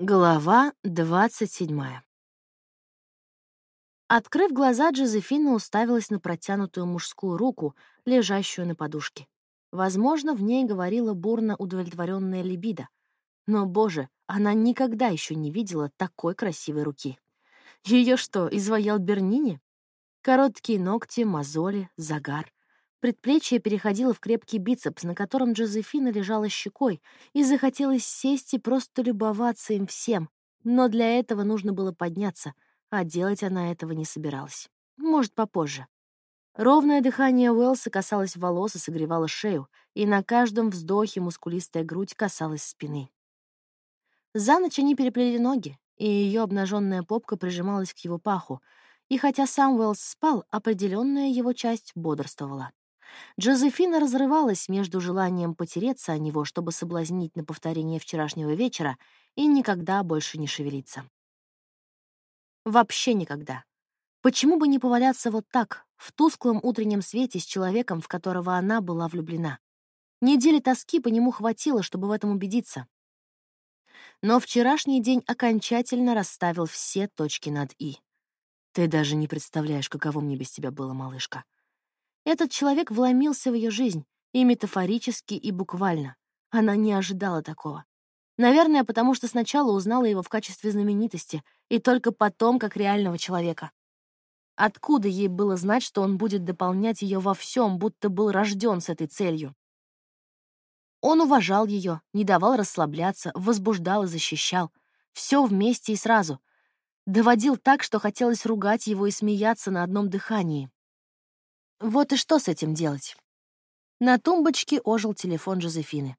Глава двадцать седьмая. Открыв глаза, Джозефина уставилась на протянутую мужскую руку, лежащую на подушке. Возможно, в ней говорила бурно удовлетворенная либидо. Но, боже, она никогда еще не видела такой красивой руки. Ее что, изваял Бернини? Короткие ногти, мозоли, загар. Предплечье переходило в крепкий бицепс, на котором Джозефина лежала щекой, и захотелось сесть и просто любоваться им всем. Но для этого нужно было подняться, а делать она этого не собиралась. Может, попозже. Ровное дыхание Уэлса касалось волос и согревало шею, и на каждом вздохе мускулистая грудь касалась спины. За ночь они переплели ноги, и ее обнаженная попка прижималась к его паху, и хотя сам Уэллс спал, определенная его часть бодрствовала. Джозефина разрывалась между желанием потереться о него, чтобы соблазнить на повторение вчерашнего вечера, и никогда больше не шевелиться. Вообще никогда. Почему бы не поваляться вот так, в тусклом утреннем свете с человеком, в которого она была влюблена? Недели тоски по нему хватило, чтобы в этом убедиться. Но вчерашний день окончательно расставил все точки над «и». Ты даже не представляешь, каково мне без тебя было, малышка. Этот человек вломился в ее жизнь, и метафорически, и буквально. Она не ожидала такого. Наверное, потому что сначала узнала его в качестве знаменитости, и только потом как реального человека. Откуда ей было знать, что он будет дополнять ее во всем, будто был рожден с этой целью? Он уважал ее, не давал расслабляться, возбуждал и защищал. Все вместе и сразу. Доводил так, что хотелось ругать его и смеяться на одном дыхании. Вот и что с этим делать? На тумбочке ожил телефон Жозефины.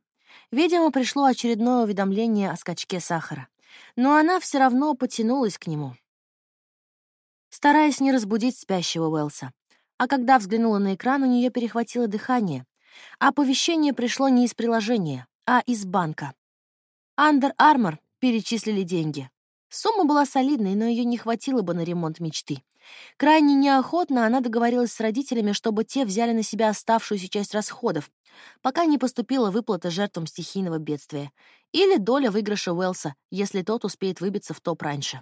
Видимо, пришло очередное уведомление о скачке сахара. Но она все равно потянулась к нему, стараясь не разбудить спящего Уэлса. А когда взглянула на экран, у нее перехватило дыхание. Оповещение пришло не из приложения, а из банка. Under Armour перечислили деньги. Сумма была солидной, но ее не хватило бы на ремонт мечты. Крайне неохотно она договорилась с родителями, чтобы те взяли на себя оставшуюся часть расходов, пока не поступила выплата жертвам стихийного бедствия, или доля выигрыша Уэлса, если тот успеет выбиться в топ раньше.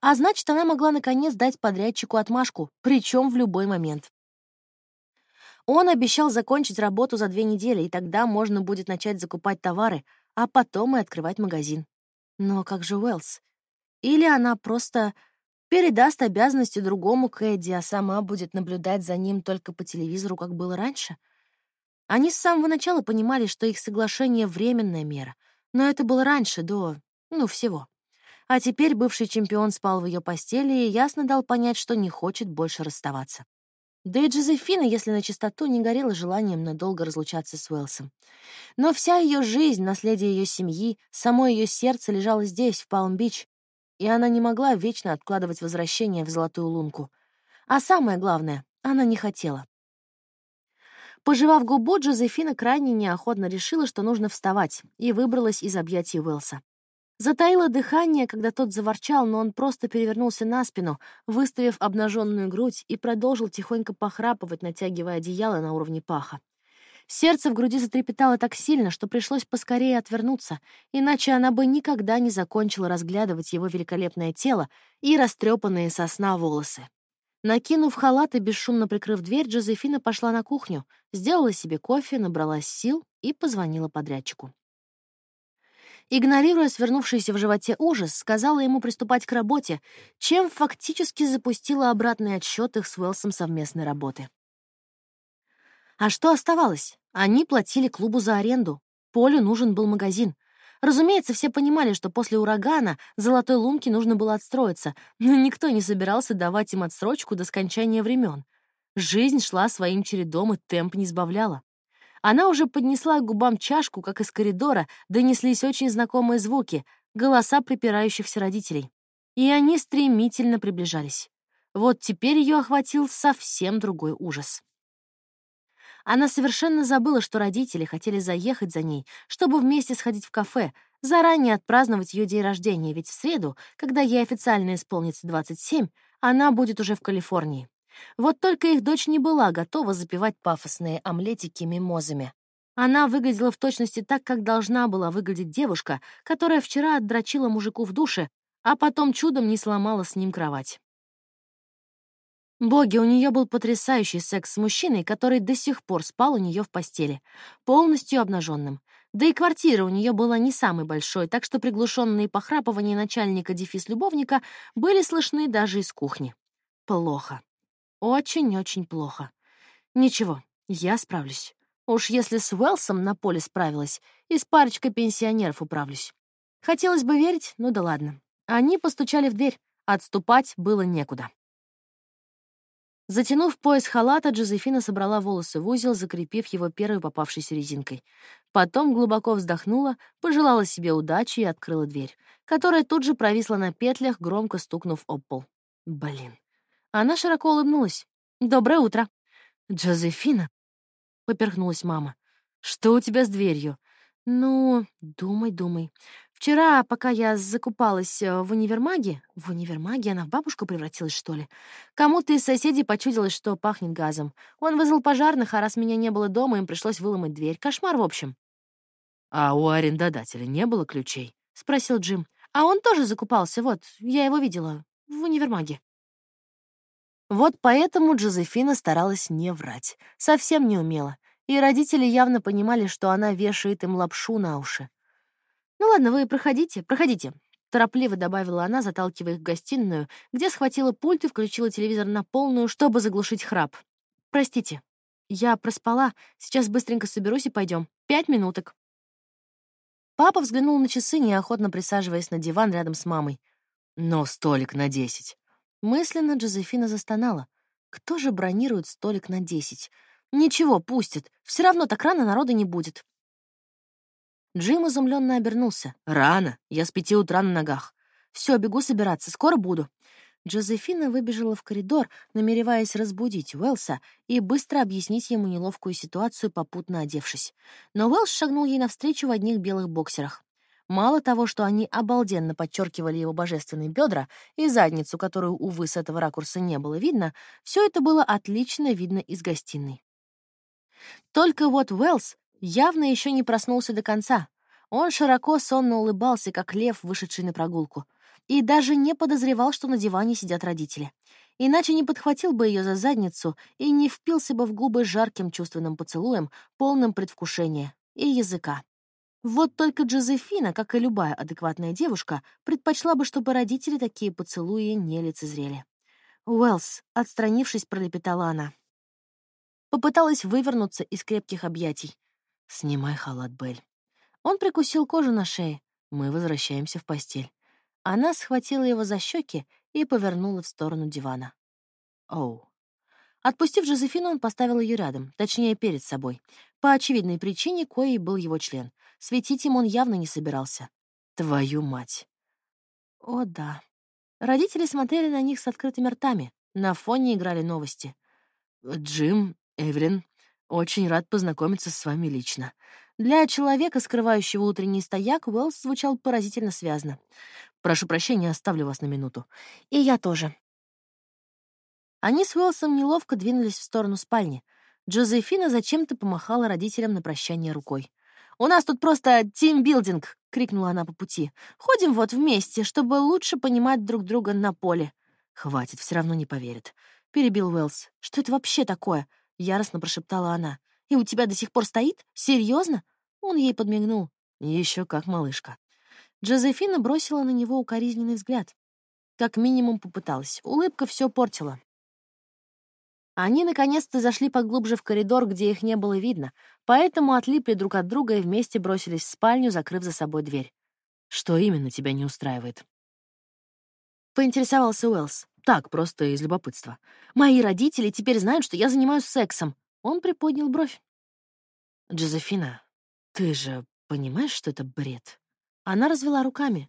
А значит, она могла наконец дать подрядчику отмашку, причем в любой момент. Он обещал закончить работу за две недели, и тогда можно будет начать закупать товары, а потом и открывать магазин. Но как же Уэллс? Или она просто передаст обязанности другому Кэдди, а сама будет наблюдать за ним только по телевизору, как было раньше? Они с самого начала понимали, что их соглашение — временная мера, но это было раньше, до, ну, всего. А теперь бывший чемпион спал в ее постели и ясно дал понять, что не хочет больше расставаться. Да и Джозефина, если на чистоту, не горела желанием надолго разлучаться с Уэлсом. Но вся ее жизнь, наследие ее семьи, само ее сердце лежало здесь, в Палм-Бич, и она не могла вечно откладывать возвращение в Золотую Лунку. А самое главное, она не хотела. Пожевав губу, Джозефина крайне неохотно решила, что нужно вставать, и выбралась из объятий Уэлса. Затаила дыхание, когда тот заворчал, но он просто перевернулся на спину, выставив обнаженную грудь, и продолжил тихонько похрапывать, натягивая одеяло на уровне паха. Сердце в груди затрепетало так сильно, что пришлось поскорее отвернуться, иначе она бы никогда не закончила разглядывать его великолепное тело и растрепанные со сна волосы. Накинув халат и бесшумно прикрыв дверь, Джозефина пошла на кухню, сделала себе кофе, набралась сил и позвонила подрядчику. Игнорируя свернувшийся в животе ужас, сказала ему приступать к работе, чем фактически запустила обратный отсчет их с Уэлсом совместной работы. А что оставалось? Они платили клубу за аренду. Полю нужен был магазин. Разумеется, все понимали, что после урагана Золотой Лунке нужно было отстроиться, но никто не собирался давать им отсрочку до скончания времен. Жизнь шла своим чередом, и темп не сбавляла. Она уже поднесла к губам чашку, как из коридора донеслись очень знакомые звуки, голоса припирающихся родителей. И они стремительно приближались. Вот теперь ее охватил совсем другой ужас. Она совершенно забыла, что родители хотели заехать за ней, чтобы вместе сходить в кафе, заранее отпраздновать ее день рождения, ведь в среду, когда ей официально исполнится 27, она будет уже в Калифорнии. Вот только их дочь не была готова запивать пафосные омлетики мимозами. Она выглядела в точности так, как должна была выглядеть девушка, которая вчера отдрочила мужику в душе, а потом чудом не сломала с ним кровать. Боги, у нее был потрясающий секс с мужчиной, который до сих пор спал у нее в постели, полностью обнаженным. Да и квартира у нее была не самой большой, так что приглушенные похрапывания начальника дефис-любовника были слышны даже из кухни. Плохо. Очень-очень плохо. Ничего, я справлюсь. Уж если с Уэлсом на поле справилась, и с парочкой пенсионеров управлюсь. Хотелось бы верить, ну да ладно. Они постучали в дверь. Отступать было некуда. Затянув пояс халата, Джозефина собрала волосы в узел, закрепив его первой попавшейся резинкой. Потом глубоко вздохнула, пожелала себе удачи и открыла дверь, которая тут же провисла на петлях, громко стукнув об пол. Блин. Она широко улыбнулась. «Доброе утро». «Джозефина?» — поперхнулась мама. «Что у тебя с дверью?» «Ну, думай, думай. Вчера, пока я закупалась э, в универмаге... В универмаге она в бабушку превратилась, что ли? Кому-то из соседей почудилось, что пахнет газом. Он вызвал пожарных, а раз меня не было дома, им пришлось выломать дверь. Кошмар, в общем. «А у арендодателя не было ключей?» — спросил Джим. «А он тоже закупался, вот, я его видела, в универмаге». Вот поэтому Джозефина старалась не врать. Совсем не умела. И родители явно понимали, что она вешает им лапшу на уши. «Ну ладно, вы проходите, проходите», — торопливо добавила она, заталкивая их в гостиную, где схватила пульт и включила телевизор на полную, чтобы заглушить храп. «Простите, я проспала, сейчас быстренько соберусь и пойдем. Пять минуток». Папа взглянул на часы, неохотно присаживаясь на диван рядом с мамой. «Но столик на десять». Мысленно Джозефина застонала. «Кто же бронирует столик на десять? Ничего, пустят. Все равно так рано народа не будет. Джим изумленно обернулся. «Рано. Я с пяти утра на ногах. Все, бегу собираться. Скоро буду». Джозефина выбежала в коридор, намереваясь разбудить Уэлса и быстро объяснить ему неловкую ситуацию, попутно одевшись. Но Уэлс шагнул ей навстречу в одних белых боксерах. Мало того, что они обалденно подчеркивали его божественные бедра и задницу, которую, увы, с этого ракурса не было видно, все это было отлично видно из гостиной. Только вот Уэлс явно еще не проснулся до конца. Он широко сонно улыбался, как лев, вышедший на прогулку, и даже не подозревал, что на диване сидят родители. Иначе не подхватил бы ее за задницу и не впился бы в губы жарким чувственным поцелуем, полным предвкушения и языка. Вот только Джозефина, как и любая адекватная девушка, предпочла бы, чтобы родители такие поцелуи не лицезрели. «Уэллс», — отстранившись, пролепетала она. Попыталась вывернуться из крепких объятий. «Снимай халат, Белль». Он прикусил кожу на шее. Мы возвращаемся в постель. Она схватила его за щеки и повернула в сторону дивана. Оу. Отпустив Жозефину, он поставил ее рядом, точнее, перед собой. По очевидной причине, коей был его член. Светить им он явно не собирался. Твою мать. О, да. Родители смотрели на них с открытыми ртами. На фоне играли новости. Джим, Эвелин, очень рад познакомиться с вами лично. Для человека, скрывающего утренний стояк, Уэллс звучал поразительно связно. Прошу прощения, оставлю вас на минуту. И я тоже. Они с Уэлсом неловко двинулись в сторону спальни. Джозефина зачем-то помахала родителям на прощание рукой. «У нас тут просто тимбилдинг!» — крикнула она по пути. «Ходим вот вместе, чтобы лучше понимать друг друга на поле». «Хватит, все равно не поверит», — перебил Уэллс. «Что это вообще такое?» — яростно прошептала она. «И у тебя до сих пор стоит? Серьезно? Он ей подмигнул. Еще как малышка. Джозефина бросила на него укоризненный взгляд. Как минимум попыталась. Улыбка все портила. Они наконец-то зашли поглубже в коридор, где их не было видно, поэтому отлипли друг от друга и вместе бросились в спальню, закрыв за собой дверь. «Что именно тебя не устраивает?» Поинтересовался Уэллс. Так, просто из любопытства. Мои родители теперь знают, что я занимаюсь сексом. Он приподнял бровь. Джозефина, ты же понимаешь, что это бред? Она развела руками.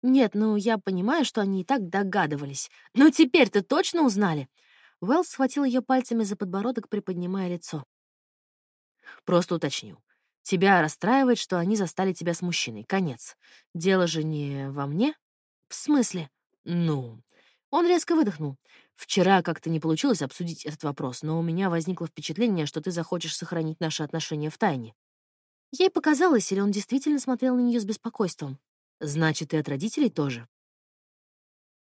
Нет, ну я понимаю, что они и так догадывались. Но теперь-то точно узнали. Уэллс схватил ее пальцами за подбородок, приподнимая лицо. Просто уточню. Тебя расстраивает, что они застали тебя с мужчиной. Конец. Дело же не во мне? В смысле? Ну, он резко выдохнул. «Вчера как-то не получилось обсудить этот вопрос, но у меня возникло впечатление, что ты захочешь сохранить наши отношения в тайне». Ей показалось, или он действительно смотрел на нее с беспокойством. «Значит, и от родителей тоже?»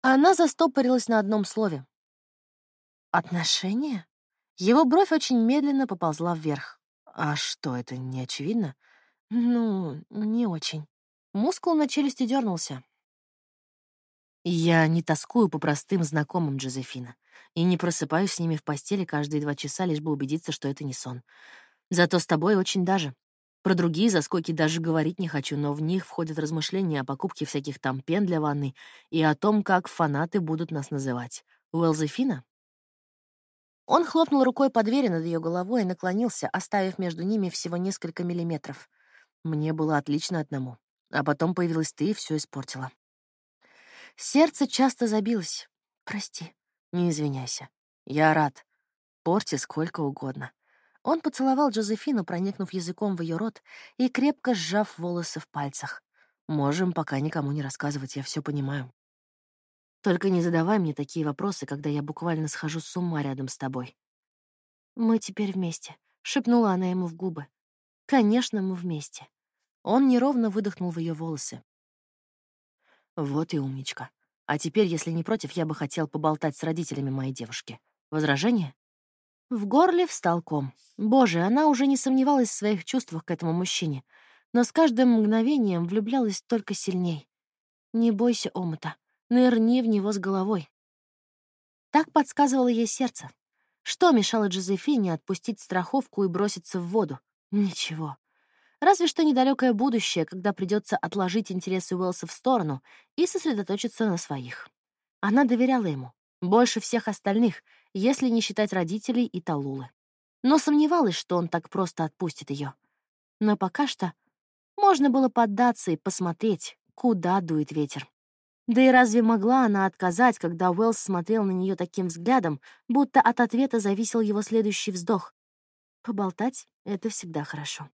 Она застопорилась на одном слове. «Отношения?» Его бровь очень медленно поползла вверх. «А что, это не очевидно?» «Ну, не очень». Мускул на челюсти дернулся. «Я не тоскую по простым знакомым, Джозефина, и не просыпаюсь с ними в постели каждые два часа, лишь бы убедиться, что это не сон. Зато с тобой очень даже. Про другие заскоки даже говорить не хочу, но в них входят размышления о покупке всяких там пен для ванны и о том, как фанаты будут нас называть. Уэлзефина? Он хлопнул рукой по двери над ее головой и наклонился, оставив между ними всего несколько миллиметров. Мне было отлично одному. А потом появилась ты и все испортила. Сердце часто забилось. Прости. Не извиняйся. Я рад. Порти сколько угодно. Он поцеловал Джозефину, проникнув языком в ее рот и крепко сжав волосы в пальцах. «Можем пока никому не рассказывать, я все понимаю. Только не задавай мне такие вопросы, когда я буквально схожу с ума рядом с тобой». «Мы теперь вместе», — шепнула она ему в губы. «Конечно, мы вместе». Он неровно выдохнул в ее волосы. «Вот и умничка. А теперь, если не против, я бы хотел поболтать с родителями моей девушки. Возражение?» В горле встал ком. Боже, она уже не сомневалась в своих чувствах к этому мужчине, но с каждым мгновением влюблялась только сильней. Не бойся омута, нырни в него с головой. Так подсказывало ей сердце. Что мешало Джозефине отпустить страховку и броситься в воду? Ничего. Разве что недалекое будущее, когда придется отложить интересы Уэлса в сторону и сосредоточиться на своих. Она доверяла ему, больше всех остальных, если не считать родителей и Талулы. Но сомневалась, что он так просто отпустит ее. Но пока что можно было поддаться и посмотреть, куда дует ветер. Да и разве могла она отказать, когда Уэллс смотрел на нее таким взглядом, будто от ответа зависел его следующий вздох? Поболтать — это всегда хорошо.